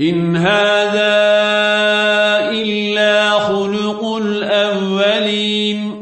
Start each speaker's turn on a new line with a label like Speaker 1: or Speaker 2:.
Speaker 1: إن هذا إلا خلق الأولين.